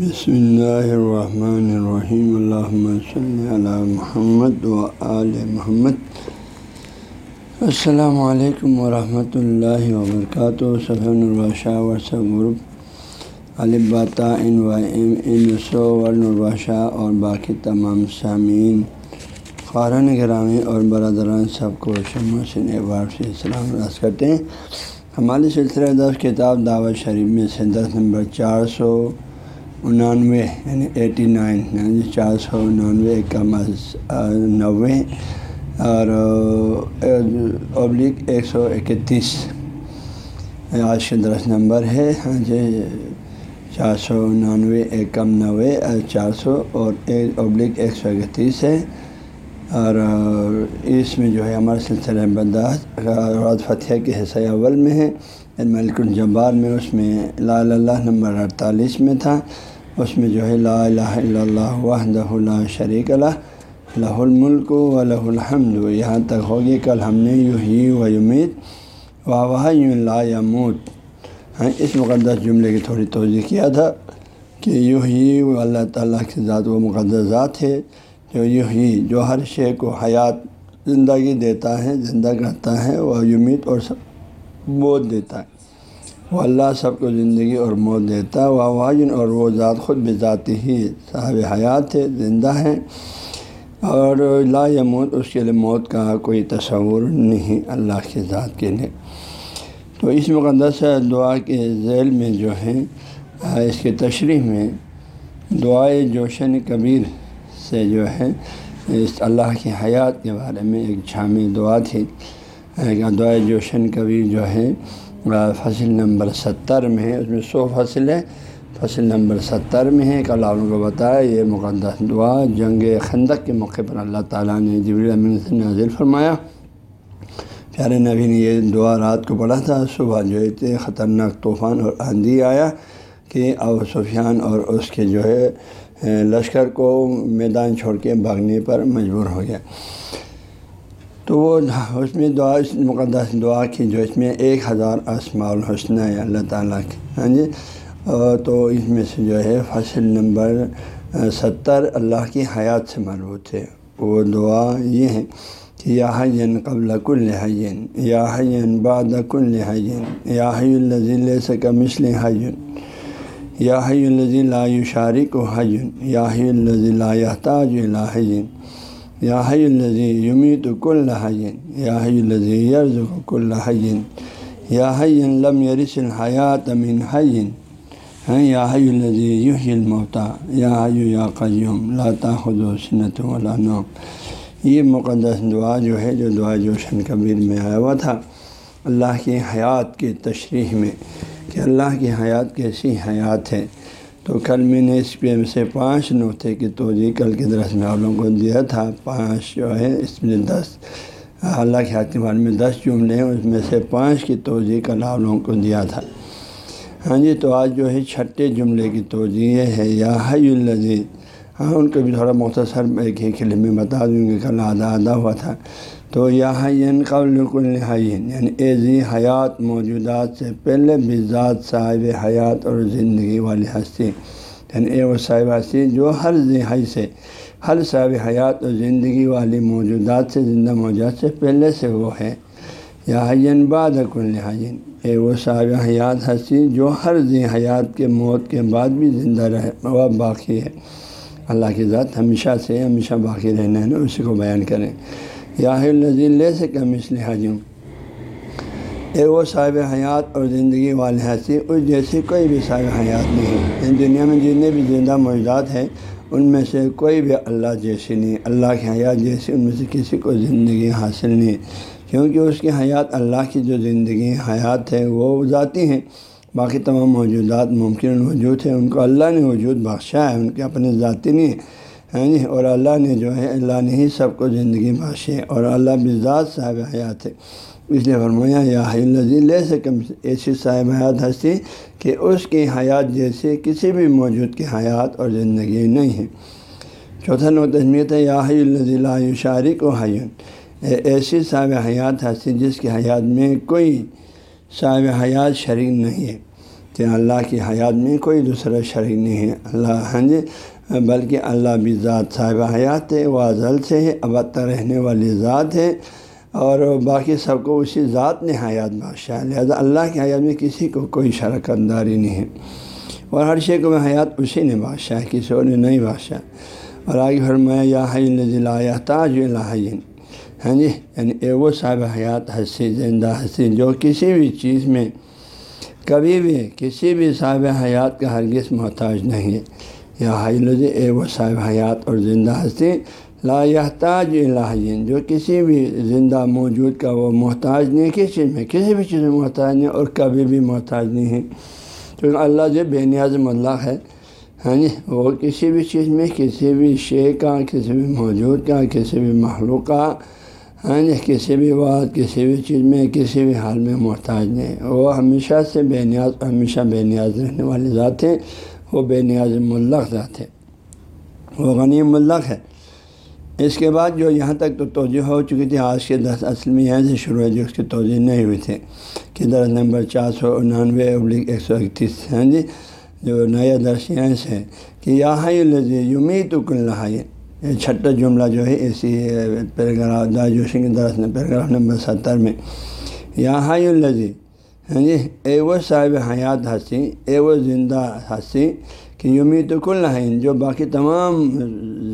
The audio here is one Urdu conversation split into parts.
بسم اللہ الرحمن الرحیم الحمۃ صلی علی محمد و آل محمد السلام علیکم ورحمۃ اللہ وبرکاتہ صفین الباشہ ورثہ گروپ الباتا ان و ایم ان سو ورنباشہ اور باقی تمام سامعین خارن گرامی اور برادران سب کو شمع سے سے السلام راز کرتے ہیں ہمارے سلسلہ دس کتاب دعوت شریف میں سے دس نمبر چار سو انانوے یعنی ایٹی نائن یعنی چار سو انانوے کا نوے، اور ابلک ایک سو اکتیس۔ آج کے درس نمبر ہے۔ ہاں جی چار سو انانوے ایک کم نوے چار سو، اور ایک ابلک ایک سو اکتیس ہے۔ اور اس میں جو ہے ہمارا سلسلہ بداعت رات فتح کے حصہ اول میں ہے۔ یعنی ملک الجبار میں اس میں، لا اللہ نمبر اڑتالیس میں تھا۔ اس میں جو ہے لا الہ الا اللہ وحدہ لا شریک اللہ لہ الملک و لہ الحمد یہاں تک ہوگی کل ہم نے یوں ہی و یمید واہ واہ یوں لا یموت۔ ہاں اس مقدس جملے کی تھوڑی توضیع کیا تھا کہ یوں ہی اللہ تعالیٰ کی ذات و مقدس ذات ہے جو یوں ہی جو ہر شے کو حیات زندگی دیتا ہے، زندہ کرتا ہے، وہ یمید اور موت دیتا ہے۔ وہ اللہ سب کو زندگی اور موت دیتا ہے۔ وہ واجن اور وہ ذات خود بھی ذاتی ہی صاحب حیات ہے، زندہ ہے اور لا موت اس کے لیے موت کا کوئی تصور نہیں اللہ کے ذات کے لیے۔ تو اس مقدس دعا کے ذیل میں جو ہے اس کے تشریح میں دعائے جوشن کبیر سے جو ہے اس اللہ کی حیات کے بارے میں ایک جامع دعا تھی۔ دعائے جوشن کبیر جو ہے فصل نمبر ستر میں ہے، اس میں سو فصل ہے۔ فصل نمبر ستر میں ہے، کل آپ کو بتایا، یہ مقدس دعا، جنگ خندق کے موقع پر اللہ تعالیٰ نے جبری امین سے نازل فرمایا۔ پیارے نبی نے یہ دعا رات کو پڑھا تھا، صبح جو ہے خطرناک طوفان اور آندھی آیا کہ ابو سفیان اور اس کے جو ہے، لشکر کو میدان چھوڑ کے بھاگنے پر مجبور ہو گیا۔ تو وہ اس میں دعا، اس مقدس دعا کی جو اس میں ایک ہزار اسماع الحسن ہے، اللہ تعالیٰ کی ہاں جی؟ تو اس میں سے جو ہے فصل نمبر ستر اللہ کی حیات سے مربوط ہے۔ وہ دعا یہ ہے کہ یا حین قبل کل حین یا حین بعد کل حین یا حی الزی سکا مثل حین یا حی الزی لا شارق و حین یا حی الزی لا تاج حین یا حی الزی یمیت کل حین یا حی الزی یرز کل حین یا حین لم یرس الحیات من حین ہیں یا حی الزی یحیی الموتا یا حی یا قیوم لا تاخذ سنت ولا نوم. یہ مقدس دعا جو ہے، جو دعا جوشن کبیر میں آیا ہوا تھا اللہ کی حیات کی تشریح میں، کہ اللہ کی حیات کیسی حیات ہے۔ تو کل میں نے اس پہ سے پانچ نقطے کی توجہ کل کے درس میں آپ لوگوں کو دیا تھا۔ پانچ جو ہے، اس میں دس۔ اللہ کے حیات میں دس جملے ہیں، اس میں سے پانچ کی توجہ کل آپ لوگوں کو دیا تھا۔ ہاں جی تو آج جو ہے چھٹے جملے کی توجہ یہ ہے، یا حی الزیز ہاں ان کو بھی تھوڑا مختصر ایک ہی خلے میں بتا دوں گی کل آدھا آدھا ہوا تھا۔ تو یا حین قبل کل حین یعنی ایزی حیات موجودات سے پہلے بھی ذات صاحب حیات اور زندگی والی ہستی۔ یعنی اے وہ صاحب ہستی جو ہر ذہائی سے، ہر صاحب حیات اور زندگی والی موجودات سے زندہ موجود سے پہلے سے وہ ہے۔ یا حین بعد کل حین اے وہ صاحب حیات ہستی جو ہر ذی حیات کے موت کے بعد بھی زندہ رہے وہ باقی ہے۔ اللہ کی ذات ہمیشہ سے ہمیشہ باقی رہنا ہے نا اسی کو بیان کریں۔ یا لے سے کم اس لحاظوں اے وہ صاحب حیات اور زندگی والے ہنسی اس جیسی کوئی بھی صاحب حیات نہیں ان دنیا میں جتنے بھی زندہ موجودات ہیں، ان میں سے کوئی بھی اللہ جیسی نہیں۔ اللہ کی حیات جیسی، ان میں سے کسی کو زندگی حاصل نہیں۔ کیونکہ اس کی حیات اللہ کی جو زندگی حیات ہے، وہ ذاتی ہیں۔ باقی تمام موجودات ممکن وجود ہیں۔ ان کو اللہ نے وجود بخشا ہے، ان کے اپنے ذاتی نہیں ہیں جی اور اللہ نے جو ہے، اللہ نے ہی سب کو زندگی بخشی اور اللہ بھی ذات صاحب حیات ہے۔ اس لیے فرمایا، یا حلزی لے سکم ایسی صاحب حیات ہستی کہ اس کی حیات جیسے کسی بھی موجود کی حیات اور زندگی نہیں ہے۔ چوتھا نوتمیت ہے، یا الزی لا شارق و حیون ایسی صاحب حیات ہستی جس کی حیات میں کوئی صاحب حیات شریک نہیں ہے، کہ اللہ کی حیات میں کوئی دوسرا شریک نہیں ہے۔ اللہ ہاں جی بلکہ اللہ بھی ذات صاحب حیات ہے، وہ ازل سے ہے ابد رہنے والی ذات ہے اور باقی سب کو اسی ذات نے حیات بادشاہ لہٰذا اللہ کی حیات میں کسی کو کوئی شرکت داری نہیں ہے۔ اور ہر شے کو میں حیات اسی نے بادشاہ کسی اور نے نہیں بادشاہ اور آگے فرمایا، یا حی تاج الحین ہاں جی یعنی اے وہ صاحب حیات، ہنسی، زندہ ہنسی، جو کسی بھی چیز میں کبھی بھی، کسی بھی صاحب حیات کا ہرگز محتاج نہیں ہے۔ یا حی اے وہ صاحب حیات اور زندہ ہنسی لا تاج الحین جو کسی بھی زندہ موجود کا وہ محتاج نہیں، کسی چیز میں کسی بھی چیز میں محتاج نہیں اور کبھی بھی محتاج نہیں ہے۔ کیونکہ اللہ جو بے نیاز مطلق ہے ہاں جی وہ کسی بھی چیز میں، کسی بھی شے کا، کسی بھی موجود کا، کسی بھی مخلوق کا ہاں جی کسی بھی بات کسی بھی چیز میں، کسی بھی حال میں محتاج نہیں۔ وہ ہمیشہ سے بے نیاز، ہمیشہ بے نیاز رہنے والی ذات ہے وہ بے نیاز ملق ذات ہے۔ وہ غنی ملق ہے۔ اس کے بعد جو یہاں تک تو توجہ ہو چکی تھی، آج کے دس اصل میں یہاں سے شروع ہے، جو اس کی توجہ نہیں ہوئی تھی۔ کہ درس نمبر چار سو انانوے ابلک ایک سو اکتیس ہاں جی؟ جو نیا درس یہاں سے ہے کہ یہاں لذیذ یومی تو کل یہ چھٹا جملہ جو ہے، اسی پیراگراف دا جوشی کے درس پیراگراف نمبر ستر میں۔ یہاں الزی یعنی ہاں جی اے وہ صاحب حیات ہنسی اے وہ زندہ ہنسی کہ یومی تو کل ہیں جو باقی تمام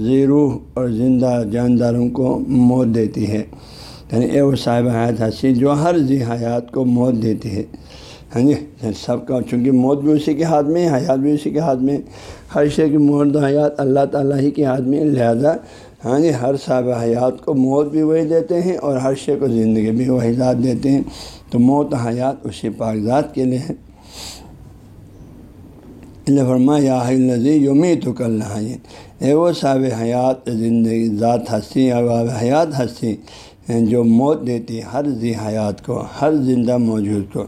زیرو اور زندہ جانداروں کو موت دیتی ہے۔ یعنی اے وہ صاحب حیات ہنسی جو ہر ذی حیات کو موت دیتی ہے۔ ہاں جی سب کا، چونکہ موت بھی اسی کے ہاتھ میں، حیات بھی اسی کے ہاتھ میں۔ ہر شے کی موت حیات اللہ تعالیٰ ہی کے ہاتھ میں، لہٰذا ہاں جی ہر صاحب حیات کو موت بھی وہی دیتے ہیں اور ہر شے کو زندگی بھی وہی ذات دیتے ہیں۔ تو موت حیات اسی پاک ذات کے لیے ہے۔ فرما یا لذی یومی تو کل اے وہ صاحب حیات، زندگی، ذات ہنسی اور حیات ہنسی جو موت دیتی ہر ذی حیات کو، ہر زندہ موجود کو۔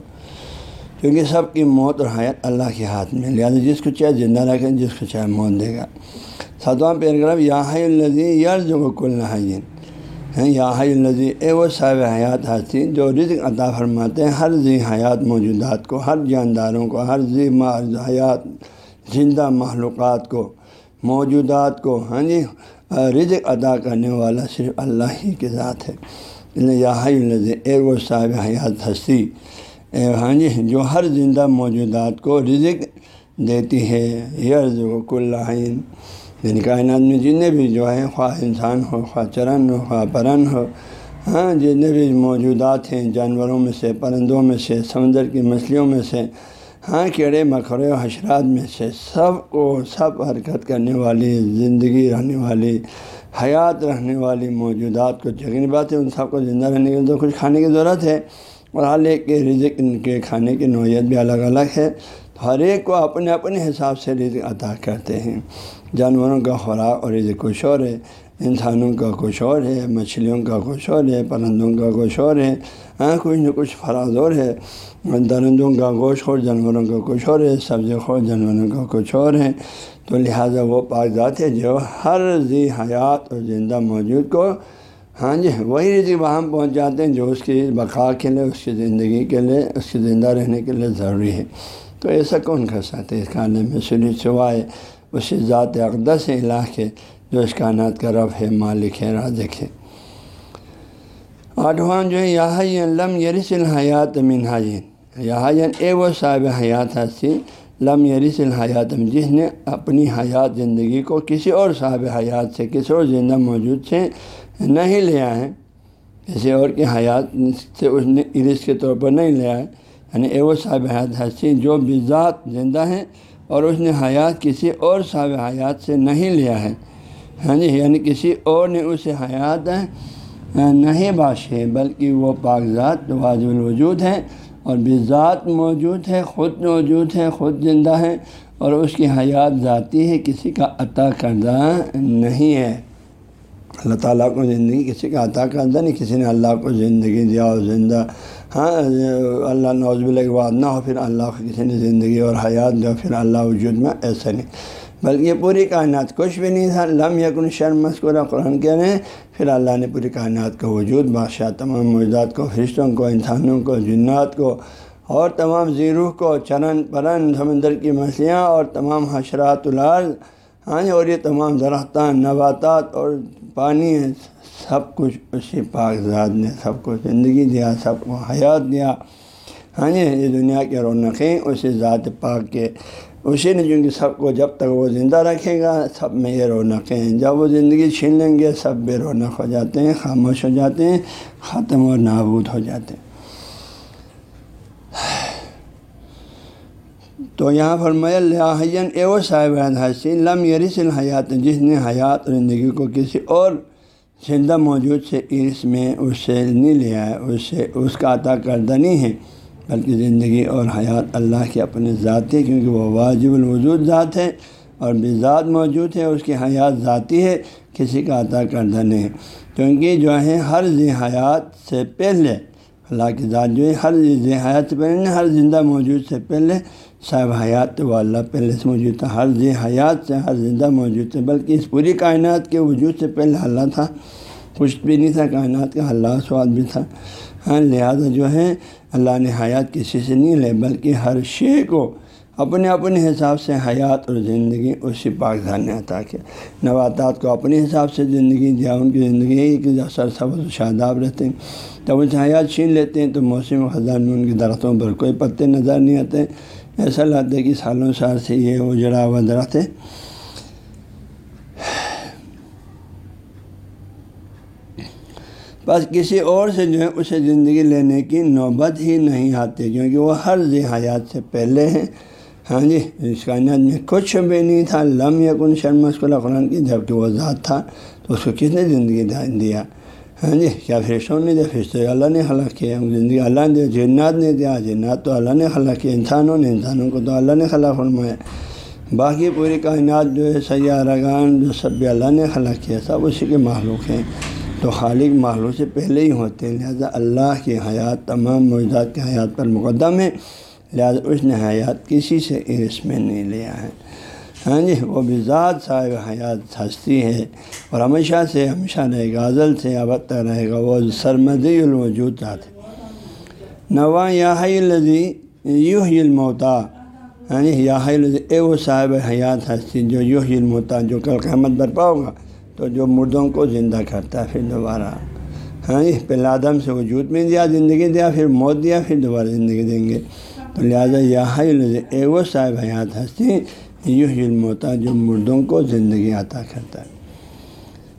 کیونکہ سب کی موت اور حیات اللہ کے ہاتھ میں لہٰذا جس کو چاہے زندہ رکھیں، جس کو چاہے موت دے گا۔ ساتواں پیراگراف یا الزی یرز و کل ہیں۔ یا الزی اے وہ صاحب حیات ہنسی جو رزق عطا فرماتے ہیں۔ ہر ذی حیات موجودات کو، ہر جانداروں کو، ہر ذی حیات، زندہ معلومات کو، موجودات کو ہاں جی رزق ادا کرنے والا صرف اللہ ہی کے ذات ہے۔ یا الزی اے وہ صاحب حیات ہنسی ہاں جی جو ہر زندہ موجودات کو رزق دیتی ہے۔ یرز و کل یعنی کائنات میں جتنے بھی جو ہے خواہ انسان ہو، خواہ چرن ہو، خواہ پرن ہو ہاں جتنے بھی موجودات ہیں، جانوروں میں سے، پرندوں میں سے، سمندر کی مچھلیوں میں سے ہاں کیڑے مکھڑے و حشرات میں سے، سب کو سب حرکت کرنے والی، زندگی رہنے والی، حیات رہنے والی موجودات کو یقینی بات ہے، ان سب کو زندہ رہنے کے لیے تو کچھ کھانے کی ضرورت ہے۔ اور ہر ایک کے رزق ان کے کھانے کی نوعیت بھی الگ الگ ہے۔ ہر ایک کو اپنے اپنے حساب سے رزق عطا کرتے ہیں۔ جانوروں کا خوراک اور رزق کچھ اور ہے، انسانوں کا کچھ اور ہے، مچھلیوں کا کچھ اور ہے، پرندوں کا کچھ اور ہے ہاں کچھ نہ کچھ فراز اور ہے۔ درندوں کا گوشت خور جانوروں کا کچھ اور ہے، سبزی خور جانوروں کا کچھ اور ہے۔ تو لہٰذا وہ ذات ہے جو ہر ذی حیات اور زندہ موجود کو ہاں جی وہی رزق وہاں پہنچ جاتے ہیں جو اس کی بقا کے لیے، اس کی زندگی کے لیے، اس کی زندہ رہنے کے لیے ضروری ہے۔ تو ایسا کون کر سکتے ہیں اس کھانے میں؟ سنی سوائے اسی ذات اقدس الہ کے، جو اس کائنات کا رب ہے، مالک ہے، رازق ہے۔ آٹھواں جو ہے یہ لم یرس الحیات من حاجین اے وہ صاحب حیات ہستی، لم یرس الحیات جس نے اپنی حیات زندگی کو کسی اور صاحب حیات سے، کسی اور زندہ موجود سے نہیں لیا ہے کسی اور کی حیات سے اس نے ارس کے طور پر نہیں لیا ہے یعنی اے وہ صاحب حیات ہستی جو بذات زندہ ہیں اور اس نے حیات کسی اور صاحب حیات سے نہیں لیا ہے۔ ہاں جی یعنی کسی اور نے اسے حیات نہیں باشے، بلکہ وہ کاغذات واجب الوجود ہیں اور بذات موجود ہے، خود موجود ہے، خود زندہ ہے اور اس کی حیات ذاتی ہے، کسی کا عطا کردہ نہیں ہے۔ اللہ تعالیٰ کو زندگی کسی کا عطا کردہ نہیں، کسی نے اللہ کو زندگی دیا اور زندہ ہاں اللہ نوز کے بعد نہ ہو، پھر اللہ کو کسی نے زندگی اور حیات دیا، پھر اللہ وجود میں ایسا نہیں۔ بلکہ پوری کائنات کچھ بھی نہیں تھا، لم یکن شرم مسکورہ قرآن کہہ رہے ہیں۔ پھر اللہ نے پوری کائنات کا وجود، بادشاہ تمام موجودات کو، فرشتوں کو، انسانوں کو، جنات کو اور تمام زیروح کو، چرن پرن، سمندر کی مچھلیاں اور تمام حشرات الارض ہاں جی اور یہ تمام درختان نباتات اور پانی ہے سب کچھ اسی پاک ذات نے سب کو زندگی دیا، سب کو حیات دیا۔ ہاں جی یہ دنیا کے رونقیں اسی ذات پاک کے، اسی نے چونکہ سب کو جب تک وہ زندہ رکھے گا، سب میں یہ رونقیں ہیں۔ جب وہ زندگی چھین لیں گے، سب بے رونق ہو جاتے ہیں، خاموش ہو جاتے ہیں، ختم اور نابود ہو جاتے ہیں۔ تو یہاں فرمایا لاہین اے وہ صاحب حسی لم یریس الحیات جس نے حیات اور زندگی کو کسی اور زندہ موجود سے عرص میں اس سے نہیں لیا ہے اس سے اس کا عطا کردہ نہیں ہے، بلکہ زندگی اور حیات اللہ کے اپنے ذاتی کیونکہ وہ واجب الوجود ذات ہے اور بھی ذات موجود ہے، اس کی حیات ذاتی ہے، کسی کا عطا کردہ نہیں ہے۔ کیونکہ جو ہے، ہر ذی حیات سے پہلے، اللہ کی ذات جو ہے، ہر ذی حیات سے پہلے، ہر زندہ موجود سے پہلے صاحب حیات وہ اللہ پہلے سے موجود تھا، ہر ذی حیات سے ہر زندہ موجود تھا بلکہ اس پوری کائنات کے وجود سے پہلے اللہ تھا۔ کچھ بھی نہیں تھا، کائنات کا اللہ سواد بھی تھا۔ ہاں لہٰذا جو ہے، اللہ نے حیات کسی سے نہیں لے، بلکہ ہر شے کو اپنے اپنے حساب سے حیات اور زندگی اسی پاک گھر نے عطا کیا۔ نباتات کو اپنے حساب سے زندگی دیا ان کی زندگی یہی کہ سر، سبز و شاداب رہتے ہیں۔ جب اسے حیات چھین لیتے ہیں تو موسم خزان میں ان کے درختوں پر کوئی پتے، نظر نہیں آتے۔ ایسا لگتا ہے کہ سالوں سال سے یہ اجڑا ہوا درخت ہے۔ بس کسی اور سے جو ہے اسے زندگی لینے کی نوبت ہی نہیں آتی، کیونکہ وہ ہر حیات سے پہلے ہیں۔ ہاں جی اس کائنات میں کچھ بھی نہیں تھا۔ لم یا کن شرمس کو قرآن کی جبکہ وہ ذات تھا، تو اس کو کس نے زندگی دیا؟ ہاں جی کیا فرشتوں نے دیا؟ فرشتے اللہ نے خلق کیا زندگی اللہ نے دیا، جنات نے دیا، جنات تو اللہ نے خلق کیا، انسانوں نے، انسانوں کو تو اللہ نے خلق فرمایا۔ باقی پوری کائنات جو ہے، سیاح رگان جو سب بھی اللہ نے خلق کیا، سب اسی کے معلوم ہیں۔ تو خالق معلوم سے پہلے ہی ہوتے ہیں، لہٰذا اللہ کی حیات، تمام موجودات کی حیات پر مقدم ہے لہٰذا اس نے حیات کسی سے عرص میں نہیں لیا ہے۔ ہاں جی وہ بھی ذات صاحب حیات ہستی ہے اور ہمیشہ سے، ہمیشہ رہے گا، غزل سے ابد تک رہے گا، وہ سرمدی الوجود ذات ہے۔ نواں یا الزی یو ہی الموتا ہاں جی یا الزی اے وہ صاحب حیات ہستی جو یو ہی الموتا، جو کل قیامت برپا ہوگا، تو جو مردوں کو زندہ کرتا ہے، پھر دوبارہ ہاں جی پہلے آدم سے وجود میں دیا، زندگی دیا، پھر موت دیا، پھر دوبارہ زندگی دیں گے۔ تو لہٰذا یا اے وہ صاحب حیات ہستی یوں علم ہوتا جو مردوں کو زندگی عطا کرتا ہے۔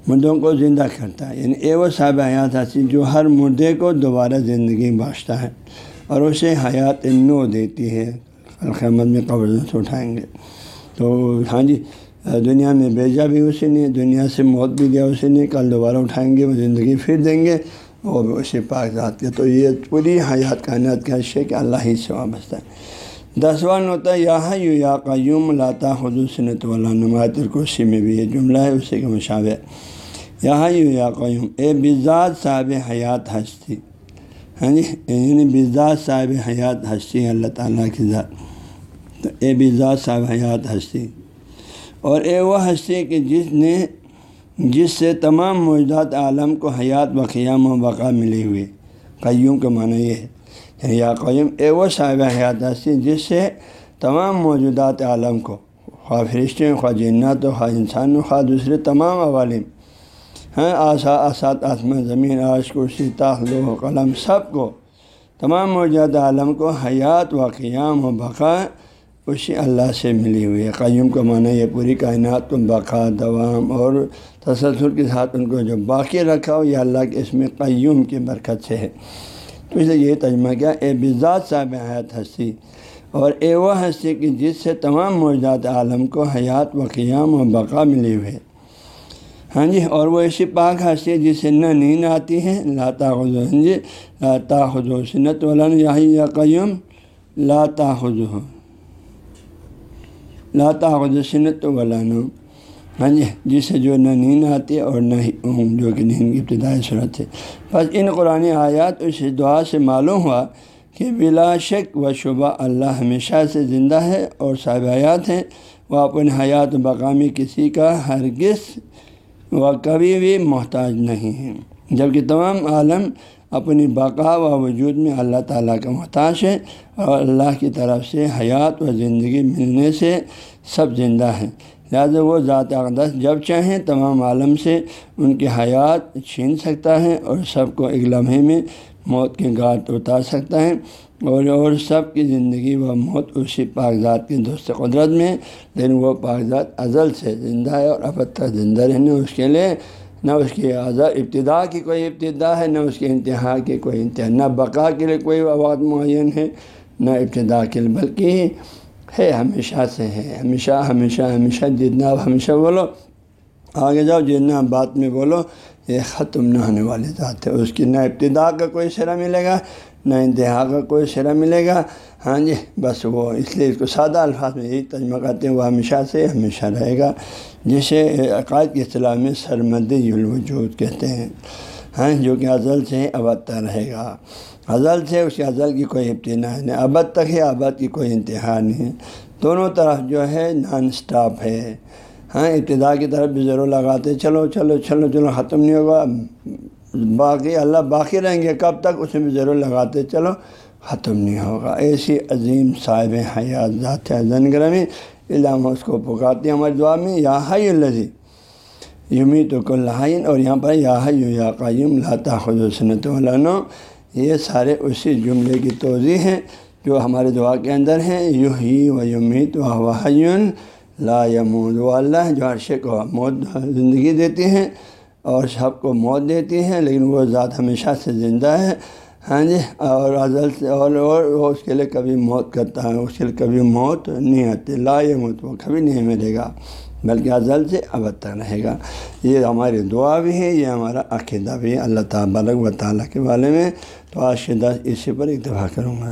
مردوں کو زندہ کرتا ہے۔ یعنی اے وہ صاحب حیات حاصل جو ہر مردے کو دوبارہ زندگی بانٹتا ہے اور اسے حیات نو دیتی ہے۔ الخمت میں قبر سے اٹھائیں گے۔ تو ہاں جی دنیا میں بھیجا بھی اسی نے، دنیا سے موت بھی دیا اسی نے، کل دوبارہ اٹھائیں گے، وہ زندگی پھر دیں گے۔ وہ بھی اسی پاک ذات کے تو یہ پوری حیات کائنات کا حصے کہ اللہ ہی سے وابستہ ہے۔ دسواں ہوتا ہے یا یو یا قیوم لاتا حدود سنت والا نمایت الکرسی میں بھی یہ جملہ ہے اسی کے مشابہ۔ یا یو یا قیوم، اے بزاد صاحب حیات ہستی۔ ہاں جی یعنی بزاد صاحب حیات ہستی اللہ تعالیٰ کی ذات۔ تو اے بزاد صاحب حیات ہستی۔ اور اے وہ ہستی کہ جس نے، جس سے تمام موجودات عالم کو حیات و قیام و بقا ملی ہوئی قیوم کا معنی یہ ہے۔ یعنی یا قیم، اے وہ صاحب حیات ہستی جس سے تمام موجودات عالم کو، خواہ فرشتے خواہ جنات و خواہ انسان و خواہ دوسرے تمام عوالم ہیں آسا، آسات، آسمان، زمین آش کرسی و قلم، سب کو، تمام موجودات عالم کو حیات و قیام و بقا اسی اللہ سے ملی ہوئی ہے۔ قیوم کا معنی یہ پوری کائنات کو بقا، دوام اور تسلسل کے ساتھ ان کو جو باقی رکھا ہو، یہ اللہ کے اس میں قیوم کی برکت سے ہے۔ تو اس لیے یہ تجمہ کیا، اے بزاد صاحب حیات ہستی۔ اور اے وہ ہستی کہ جس سے تمام موجودات عالم کو حیات و قیام و بقا ملی ہوئے۔ ہاں جی اور وہ ایسی پاک ہستی جس سے نہ نیند آتی ہے لاتا خزو ہاں جی لاتا خزو سنت ولن یا قیوم لاتا خزو لاتا خزو سنت ولانو ہاں جی جس سے جو نہ نیند آتی ہے اور نہ ہی جو کہ نیند کی ابتدائی صورت ہے۔ بس ان قرآن آیات اس دعا سے معلوم ہوا کہ بلا شک و شبہ اللہ ہمیشہ سے زندہ ہے اور صاحب حیات ہیں۔ وہ اپنے حیات بقامی کسی کا ہرگز و کبھی بھی محتاج نہیں ہے جبکہ تمام عالم اپنی بقا و وجود میں اللہ تعالیٰ کا محتاج ہے اور اللہ کی طرف سے حیات و زندگی ملنے سے سب زندہ ہیں۔ لہٰذا وہ ذات اقدس جب چاہیں تمام عالم سے ان کی حیات چھین سکتا ہے اور سب کو ایک لمحے میں موت کے گھاٹ اتار سکتا ہے اور اور سب کی زندگی و موت اسی کاغذات کے دوست قدرت میں، لیکن وہ کاغذات ازل سے زندہ ہے اور اب تک زندہ رہنے اس کے لیے نہ اس کی آزاد ابتدا کی کوئی ابتدا ہے، نہ اس کے انتہا کی کوئی انتہا، نہ بقا کے لیے کوئی وقت معین ہے، نہ ابتدا کے لیے، بلکہ ہے، ہمیشہ سے ہے، ہمیشہ ہمیشہ ہمیشہ، جتنا آپ ہمیشہ بولو، آگے جاؤ، جتنا بات میں بولو، یہ ختم نہ ہونے والی ذات ہے۔ اس کی نہ ابتدا کا کوئی سرا ملے گا، نہ انتہا کا کوئی سرا ملے گا۔ ہاں جی بس وہ اس لیے اس کو سادہ الفاظ میں یہی ترجمہ کرتے ہیں، وہ ہمیشہ سے ہمیشہ رہے گا۔ جسے عقائد کی اصطلاح میں سرمد الوجود کہتے ہیں۔ ہاں جو کہ ازل سے ابد رہے گا۔ ازل سے اس کے ازل کی کوئی ابتدا نہیں ابد تک ہے ابد کی کوئی انتہا نہیں۔ دونوں طرف جو ہے نان اسٹاپ ہے۔ ہاں ابتدا کی طرف بھی ضرور لگاتے۔ چلو چلو چلو چلو، ختم نہیں ہوگا۔ باقی اللہ باقی رہیں گے، کب تک اس میں بھی ضرور لگاتے۔ چلو، ختم نہیں ہوگا۔ ایسی عظیم صاحب حیات ذات زن گرمی علامہ اس کو پکارتے ہیں ہماری دعا میں، یا حی الزی یومی تو کلحین اور یہاں پر یا حی یا قیم لاتا خود سنت یہ سارے اسی جملے کی توضیع ہیں جو ہمارے دعا کے اندر ہیں۔ یو ہی و یمیت و حیون، لا یمود و اللہ، جو عرش کو موت، زندگی دیتی ہیں اور سب کو موت دیتی ہیں، لیکن وہ ذات ہمیشہ سے زندہ ہے۔ ہاں جی اور ازل سے، اور اور وہ اس کے لیے کبھی موت کرتا ہے، اس کے لیے کبھی موت نہیں آتی، لا موت وہ کبھی نہیں ملے گا۔ بلکہ ازل سے ابد تک رہے گا۔ یہ ہماری دعا بھی ہے، یہ ہمارا عقیدہ بھی ہے۔ اللہ تعالیٰ و تعالیٰ کے بارے میں تو آج کے دس اسی پر اتفاق کروں گا۔